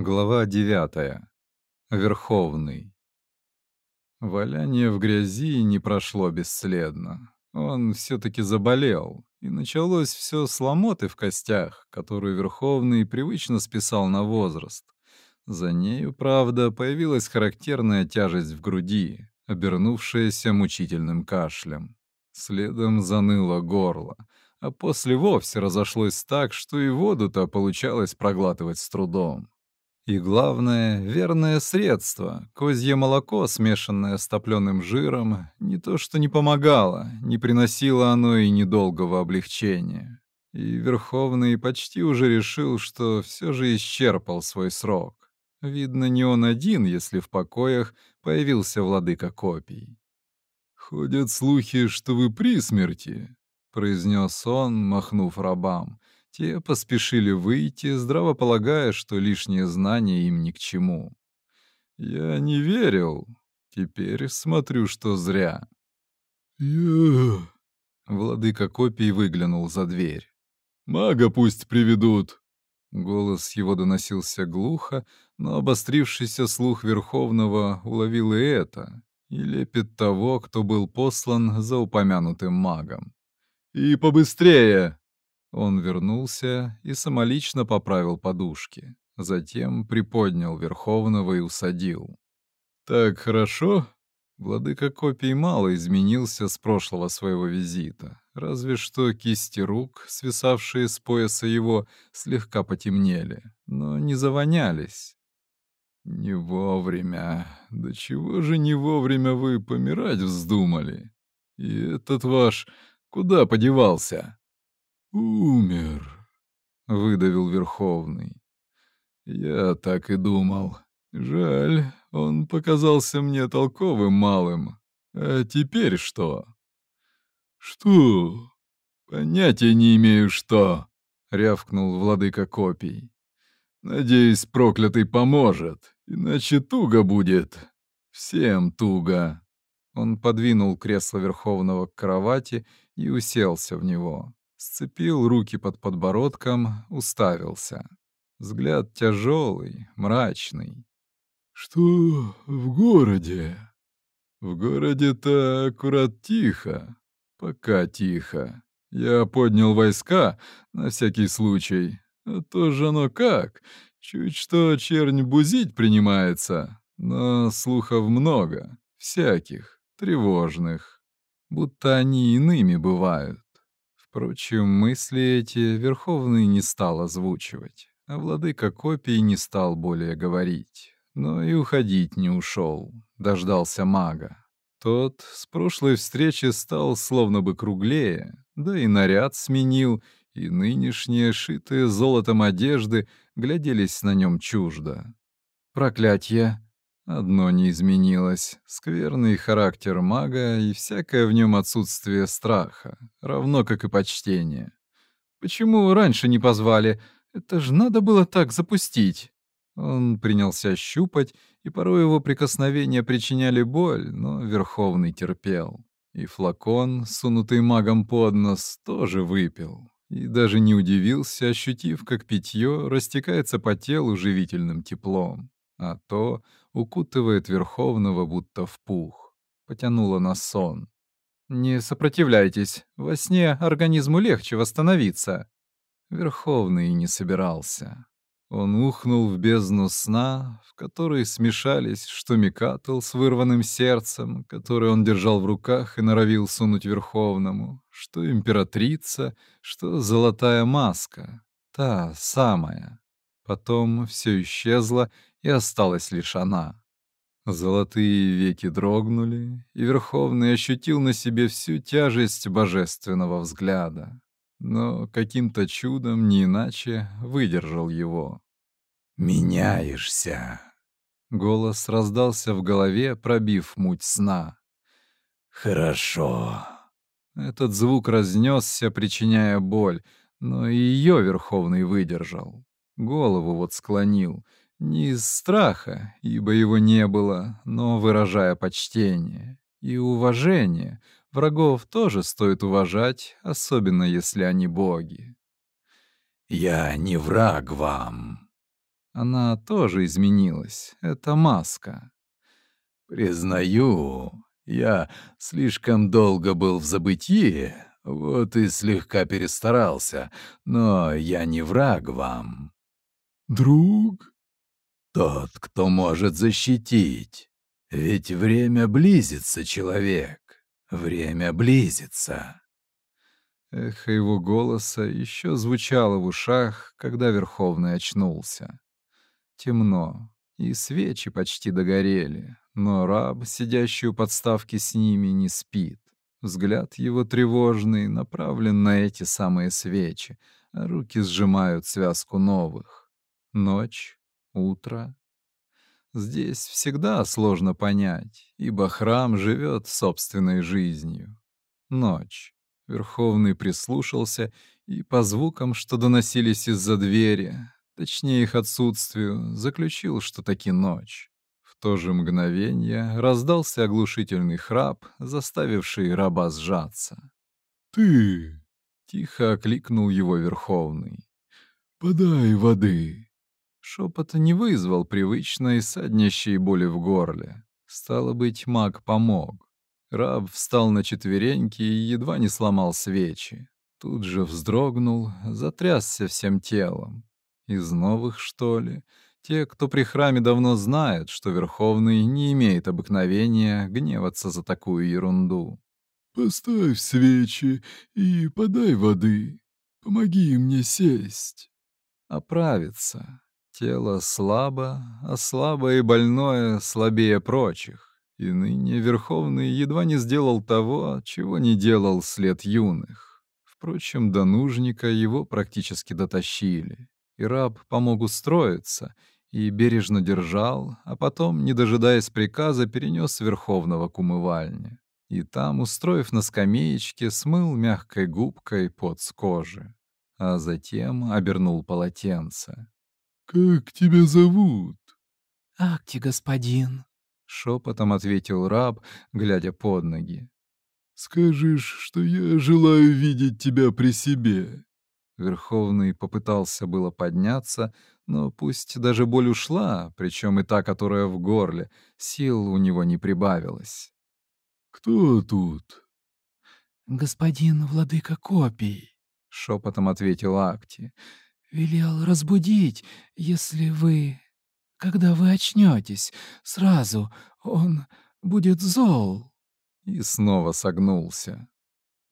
Глава 9. Верховный. Валяние в грязи не прошло бесследно. Он все-таки заболел, и началось все с ломоты в костях, которую Верховный привычно списал на возраст. За нею, правда, появилась характерная тяжесть в груди, обернувшаяся мучительным кашлем. Следом заныло горло, а после вовсе разошлось так, что и воду-то получалось проглатывать с трудом. И главное, верное средство — козье молоко, смешанное с топленым жиром, не то что не помогало, не приносило оно и недолгого облегчения. И Верховный почти уже решил, что все же исчерпал свой срок. Видно, не он один, если в покоях появился владыка копий. «Ходят слухи, что вы при смерти», — произнес он, махнув рабам, те поспешили выйти, здраво полагая, что лишние знания им ни к чему. Я не верил. Теперь смотрю, что зря. Я... Владыка копий выглянул за дверь. «Мага пусть приведут!» Голос его доносился глухо, но обострившийся слух Верховного уловил и это, и лепет того, кто был послан за упомянутым магом. «И побыстрее!» Он вернулся и самолично поправил подушки. Затем приподнял Верховного и усадил. «Так хорошо?» Владыка копий мало изменился с прошлого своего визита, разве что кисти рук, свисавшие с пояса его, слегка потемнели, но не завонялись. «Не вовремя. Да чего же не вовремя вы помирать вздумали? И этот ваш куда подевался?» «Умер», — выдавил Верховный. «Я так и думал. Жаль, он показался мне толковым малым. А теперь что?» «Что?» «Понятия не имею, что», — рявкнул владыка копий. «Надеюсь, проклятый поможет, иначе туго будет. Всем туго». Он подвинул кресло Верховного к кровати и уселся в него сцепил руки под подбородком, уставился. Взгляд тяжелый, мрачный. «Что в городе?» «В городе-то аккурат тихо. Пока тихо. Я поднял войска на всякий случай. А то же оно как. Чуть что чернь бузить принимается. Но слухов много. Всяких. Тревожных. Будто они иными бывают. Впрочем, мысли эти Верховный не стал озвучивать, а владыка копий не стал более говорить. Но и уходить не ушел, дождался мага. Тот с прошлой встречи стал словно бы круглее, да и наряд сменил, и нынешние шитые золотом одежды гляделись на нем чуждо. «Проклятье!» Одно не изменилось — скверный характер мага и всякое в нем отсутствие страха, равно как и почтение. «Почему раньше не позвали? Это ж надо было так запустить!» Он принялся щупать, и порой его прикосновения причиняли боль, но Верховный терпел. И флакон, сунутый магом под нос, тоже выпил. И даже не удивился, ощутив, как питье растекается по телу живительным теплом а то укутывает Верховного будто в пух. Потянуло на сон. «Не сопротивляйтесь, во сне организму легче восстановиться». Верховный не собирался. Он ухнул в бездну сна, в которой смешались, что Микатл с вырванным сердцем, который он держал в руках и норовил сунуть Верховному, что императрица, что золотая маска, та самая. Потом все исчезло, и осталась лишь она. Золотые веки дрогнули, и Верховный ощутил на себе всю тяжесть божественного взгляда, но каким-то чудом, не иначе, выдержал его. «Меняешься!» Голос раздался в голове, пробив муть сна. «Хорошо!» Этот звук разнесся, причиняя боль, но и ее Верховный выдержал. Голову вот склонил — не из страха, ибо его не было, но выражая почтение и уважение. Врагов тоже стоит уважать, особенно если они боги. «Я не враг вам». Она тоже изменилась. Это маска. «Признаю, я слишком долго был в забытии, вот и слегка перестарался, но я не враг вам». «Друг?» «Тот, кто может защитить. Ведь время близится, человек. Время близится». Эхо его голоса еще звучало в ушах, когда Верховный очнулся. Темно, и свечи почти догорели, но раб, сидящий у подставки с ними, не спит. Взгляд его тревожный направлен на эти самые свечи, а руки сжимают связку новых. Ночь, утро. Здесь всегда сложно понять, ибо храм живет собственной жизнью. Ночь. Верховный прислушался и по звукам, что доносились из-за двери, точнее их отсутствию, заключил, что таки ночь. В то же мгновение раздался оглушительный храп, заставивший раба сжаться. «Ты!» — тихо окликнул его Верховный. «Подай воды!» Шепот не вызвал привычной саднящей боли в горле. Стало быть, маг помог. Раб встал на четвереньки и едва не сломал свечи. Тут же вздрогнул, затрясся всем телом. Из новых, что ли? Те, кто при храме давно знают, что Верховный не имеет обыкновения гневаться за такую ерунду. «Поставь свечи и подай воды. Помоги мне сесть». Оправиться. Тело слабо, а слабое и больное слабее прочих. И ныне Верховный едва не сделал того, чего не делал след юных. Впрочем, до нужника его практически дотащили и раб помог устроиться и бережно держал, а потом, не дожидаясь приказа, перенес Верховного к умывальне. И там, устроив на скамеечке, смыл мягкой губкой под с кожи, а затем обернул полотенце. «Как тебя зовут?» «Акти, господин», — шепотом ответил раб, глядя под ноги. «Скажешь, что я желаю видеть тебя при себе. Верховный попытался было подняться, но пусть даже боль ушла, причем и та, которая в горле, сил у него не прибавилось. «Кто тут?» «Господин владыка копий», — шепотом ответил Акти. «Велел разбудить, если вы... Когда вы очнетесь, сразу он будет зол». И снова согнулся.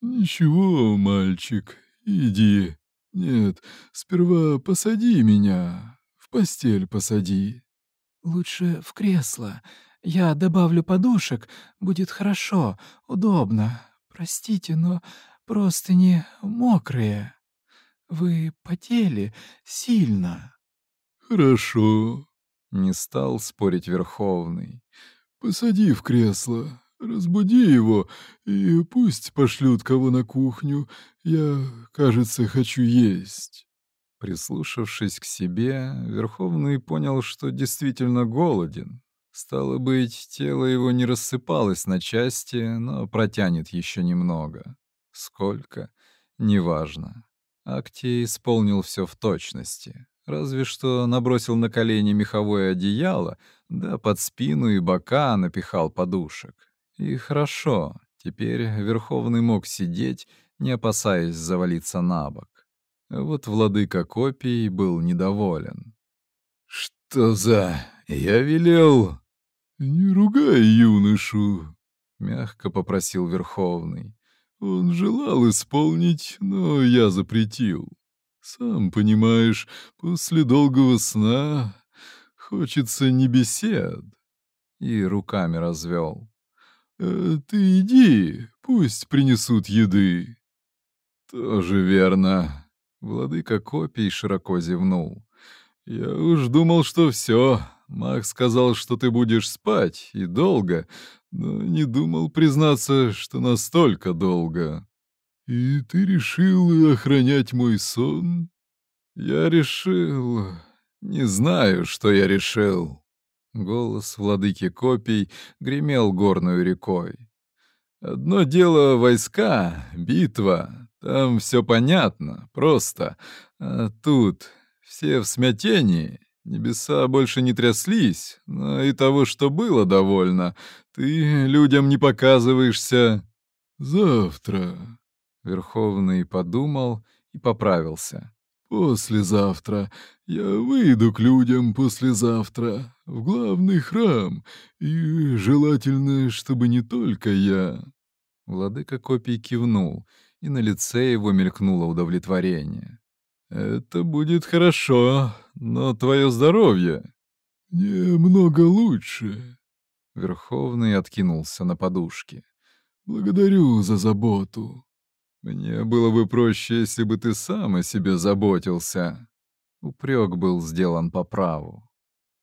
«Ничего, мальчик, иди, «Нет, сперва посади меня. В постель посади». «Лучше в кресло. Я добавлю подушек. Будет хорошо, удобно. Простите, но простыни мокрые. Вы потели сильно». «Хорошо», — не стал спорить Верховный. «Посади в кресло. Разбуди его, и пусть пошлют кого на кухню. Я, кажется, хочу есть». Прислушавшись к себе, Верховный понял, что действительно голоден. Стало быть, тело его не рассыпалось на части, но протянет еще немного. Сколько? Неважно. Акти исполнил все в точности. Разве что набросил на колени меховое одеяло, да под спину и бока напихал подушек. И хорошо, теперь Верховный мог сидеть, не опасаясь завалиться на бок. Вот владыка копий был недоволен. «Что за... Я велел...» «Не ругай юношу», — мягко попросил Верховный. «Он желал исполнить, но я запретил. Сам понимаешь, после долгого сна хочется не бесед». И руками развел. Э, «Ты иди, пусть принесут еды». «Тоже верно». Владыка копий широко зевнул. «Я уж думал, что все. Маг сказал, что ты будешь спать, и долго, но не думал признаться, что настолько долго». «И ты решил охранять мой сон?» «Я решил... Не знаю, что я решил». Голос владыки копий гремел горную рекой. «Одно дело — войска, битва. Там все понятно, просто. А тут все в смятении, Небеса больше не тряслись, но и того, что было, довольно. Ты людям не показываешься. Завтра. Верховный подумал и поправился. «Послезавтра. Я выйду к людям послезавтра, в главный храм, и желательно, чтобы не только я». Владыка копий кивнул, и на лице его мелькнуло удовлетворение. «Это будет хорошо, но твое здоровье...» «Немного лучше». Верховный откинулся на подушке. «Благодарю за заботу». «Мне было бы проще, если бы ты сам о себе заботился». Упрек был сделан по праву.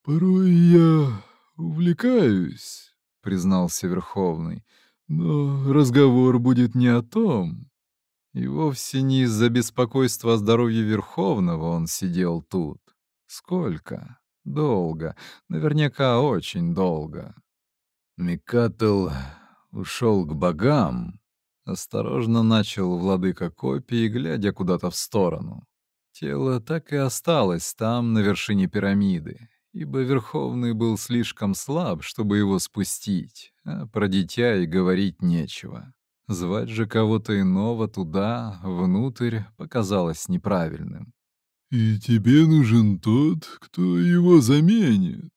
«Порой я увлекаюсь», — признался Верховный. «Но разговор будет не о том». И вовсе не из-за беспокойства о здоровье Верховного он сидел тут. Сколько? Долго. Наверняка очень долго. Микатл ушел к богам, Осторожно начал владыка копии, глядя куда-то в сторону. Тело так и осталось там, на вершине пирамиды, ибо Верховный был слишком слаб, чтобы его спустить, а про дитя и говорить нечего. Звать же кого-то иного туда, внутрь, показалось неправильным. «И тебе нужен тот, кто его заменит?»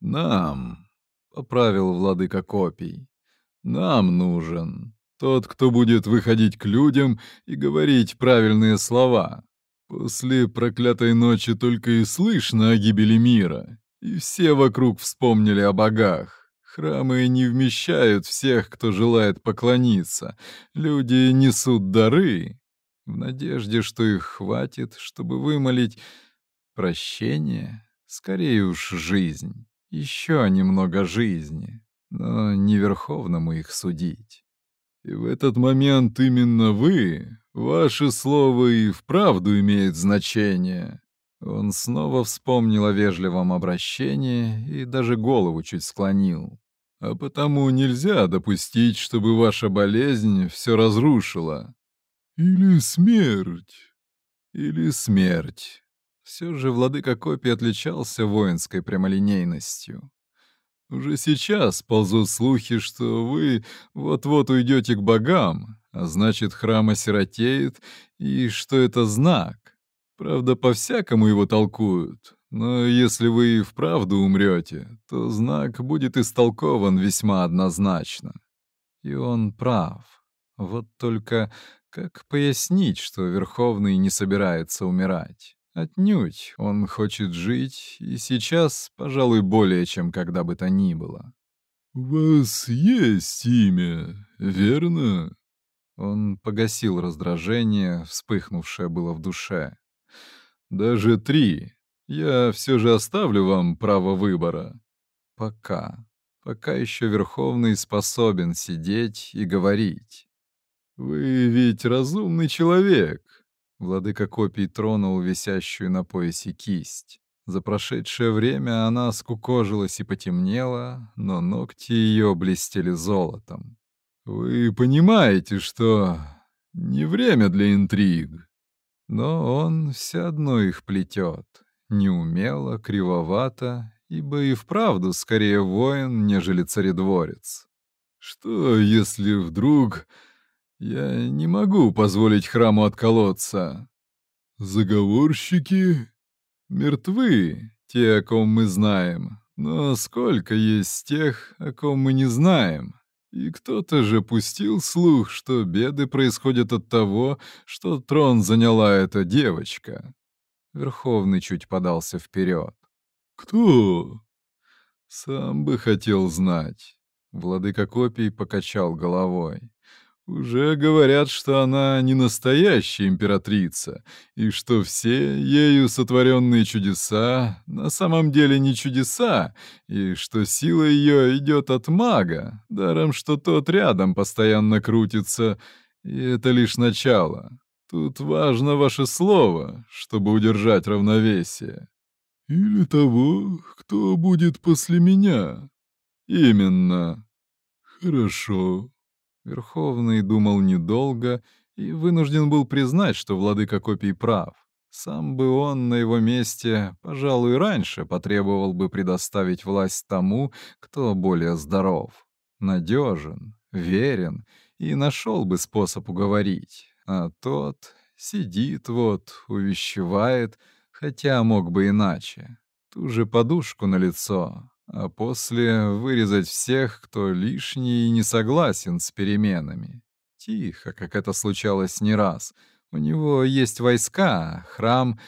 «Нам», — поправил владыка копий, — «нам нужен». Тот, кто будет выходить к людям и говорить правильные слова. После проклятой ночи только и слышно о гибели мира, и все вокруг вспомнили о богах. Храмы не вмещают всех, кто желает поклониться. Люди несут дары в надежде, что их хватит, чтобы вымолить прощение, скорее уж жизнь, еще немного жизни, но не верховному их судить. И в этот момент именно вы, ваше слово и вправду имеет значение. Он снова вспомнил о вежливом обращении и даже голову чуть склонил. А потому нельзя допустить, чтобы ваша болезнь все разрушила. Или смерть. Или смерть. Все же владыка копий отличался воинской прямолинейностью. Уже сейчас ползут слухи, что вы вот-вот уйдете к богам, а значит, храм осиротеет, и что это знак. Правда, по-всякому его толкуют, но если вы и вправду умрете, то знак будет истолкован весьма однозначно. И он прав. Вот только как пояснить, что Верховный не собирается умирать? Отнюдь, он хочет жить, и сейчас, пожалуй, более чем когда бы то ни было. «У вас есть имя, верно?» Он погасил раздражение, вспыхнувшее было в душе. «Даже три. Я все же оставлю вам право выбора. Пока. Пока еще Верховный способен сидеть и говорить. Вы ведь разумный человек, Владыка копий тронул висящую на поясе кисть. За прошедшее время она скукожилась и потемнела, но ногти ее блестели золотом. «Вы понимаете, что не время для интриг?» Но он все одно их плетет, неумело, кривовато, ибо и вправду скорее воин, нежели царедворец. «Что, если вдруг я не могу позволить храму отколоться. Заговорщики мертвы, те, о ком мы знаем. Но сколько есть тех, о ком мы не знаем? И кто-то же пустил слух, что беды происходят от того, что трон заняла эта девочка. Верховный чуть подался вперед. «Кто?» «Сам бы хотел знать». Владыка копий покачал головой. Уже говорят, что она не настоящая императрица, и что все ею сотворенные чудеса на самом деле не чудеса, и что сила ее идет от мага, даром что тот рядом постоянно крутится, и это лишь начало. Тут важно ваше слово, чтобы удержать равновесие. Или того, кто будет после меня. Именно. Хорошо. Верховный думал недолго и вынужден был признать, что владыка копий прав. Сам бы он на его месте, пожалуй, раньше потребовал бы предоставить власть тому, кто более здоров, надежен, верен и нашел бы способ уговорить. А тот сидит вот, увещевает, хотя мог бы иначе. Ту же подушку на лицо, а после вырезать всех, кто лишний и не согласен с переменами. Тихо, как это случалось не раз. У него есть войска, храм...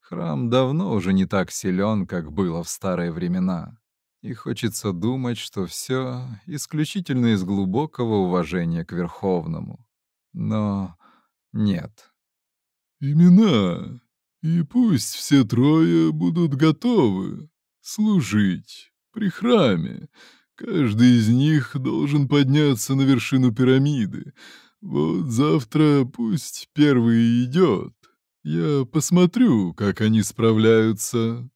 Храм давно уже не так силен, как было в старые времена. И хочется думать, что все исключительно из глубокого уважения к Верховному. Но нет. «Имена. И пусть все трое будут готовы служить при храме. Каждый из них должен подняться на вершину пирамиды. Вот завтра пусть первый идет. Я посмотрю, как они справляются».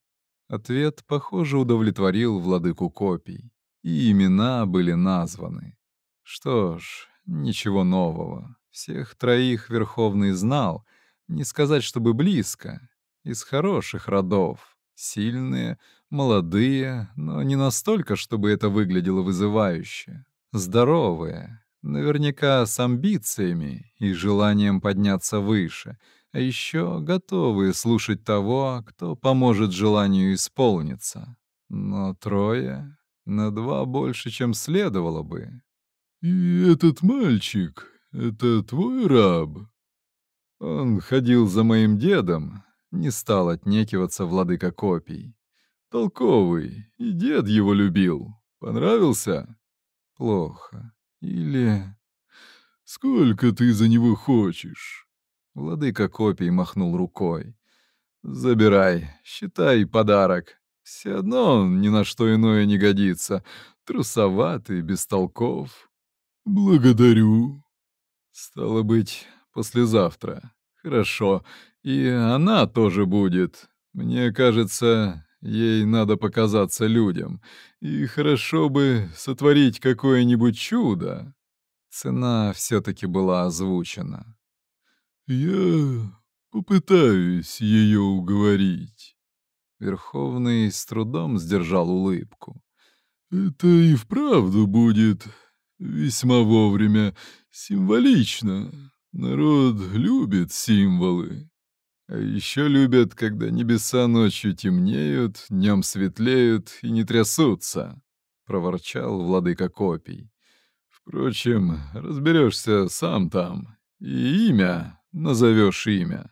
Ответ, похоже, удовлетворил владыку копий, и имена были названы. Что ж, ничего нового. Всех троих Верховный знал, не сказать, чтобы близко, из хороших родов, сильные, молодые, но не настолько, чтобы это выглядело вызывающе, здоровые, наверняка с амбициями и желанием подняться выше, а еще готовые слушать того, кто поможет желанию исполниться. Но трое на два больше, чем следовало бы. «И этот мальчик, это твой раб?» Он ходил за моим дедом, не стал отнекиваться владыка копий. Толковый, и дед его любил. Понравился? Плохо. Или... Сколько ты за него хочешь? Владыка копий махнул рукой. Забирай, считай подарок. Все одно он ни на что иное не годится. Трусоватый, без толков. Благодарю. Стало быть, послезавтра. Хорошо. И она тоже будет. Мне кажется, ей надо показаться людям. И хорошо бы сотворить какое-нибудь чудо. Цена все-таки была озвучена. Я попытаюсь ее уговорить. Верховный с трудом сдержал улыбку. Это и вправду будет весьма вовремя, символично. Народ любит символы. А еще любят, когда небеса ночью темнеют, днем светлеют и не трясутся, — проворчал владыка копий. Впрочем, разберешься сам там. И имя, назовешь имя.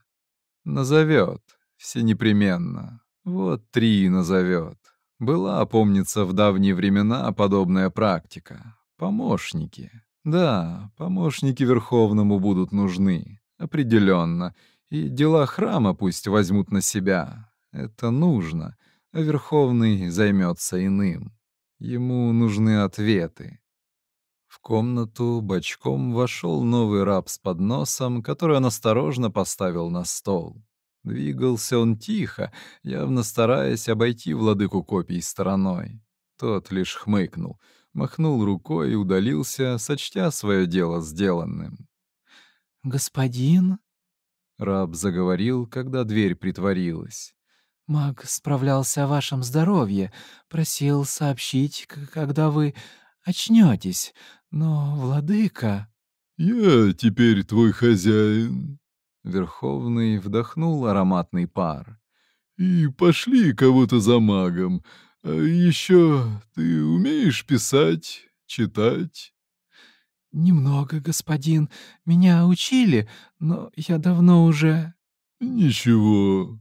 Назовет, все непременно. Вот три назовет. Была, помнится, в давние времена подобная практика. Помощники. Да, помощники Верховному будут нужны, определенно, и дела храма пусть возьмут на себя. Это нужно, а Верховный займется иным. Ему нужны ответы. В комнату бочком вошел новый раб с подносом, который он осторожно поставил на стол. Двигался он тихо, явно стараясь обойти владыку копий стороной. Тот лишь хмыкнул — махнул рукой и удалился, сочтя свое дело сделанным. «Господин?» — раб заговорил, когда дверь притворилась. «Маг справлялся о вашем здоровье, просил сообщить, когда вы очнетесь, но, владыка...» «Я теперь твой хозяин». Верховный вдохнул ароматный пар. «И пошли кого-то за магом, еще ты умеешь писать, читать?» «Немного, господин. Меня учили, но я давно уже...» «Ничего».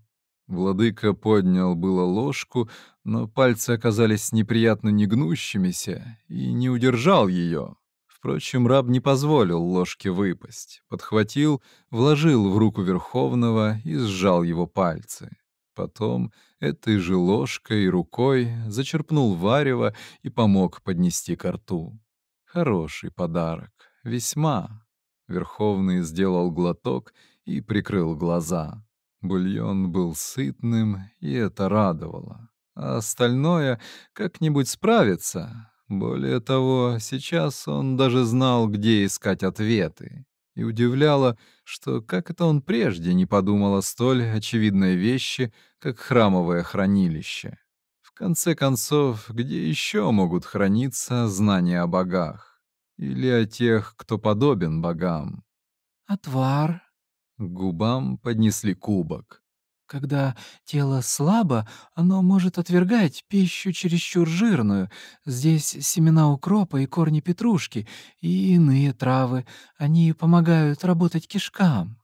Владыка поднял было ложку, но пальцы оказались неприятно негнущимися и не удержал ее. Впрочем, раб не позволил ложке выпасть, подхватил, вложил в руку Верховного и сжал его пальцы. Потом этой же ложкой и рукой зачерпнул варево и помог поднести ко рту. Хороший подарок, весьма. Верховный сделал глоток и прикрыл глаза. Бульон был сытным, и это радовало. А остальное как-нибудь справится. Более того, сейчас он даже знал, где искать ответы. И удивляло, что как это он прежде не подумал о столь очевидной вещи, как храмовое хранилище. В конце концов, где еще могут храниться знания о богах? Или о тех, кто подобен богам? «Отвар», к губам поднесли кубок. Когда тело слабо, оно может отвергать пищу чересчур жирную. Здесь семена укропа и корни петрушки, и иные травы. Они помогают работать кишкам.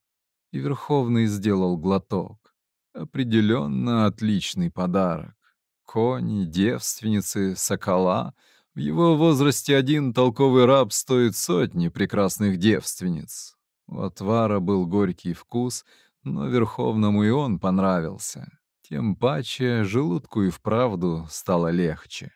И Верховный сделал глоток. Определенно отличный подарок. Кони, девственницы, сокола. В его возрасте один толковый раб стоит сотни прекрасных девственниц. У отвара был горький вкус, но Верховному и он понравился. Тем паче желудку и вправду стало легче.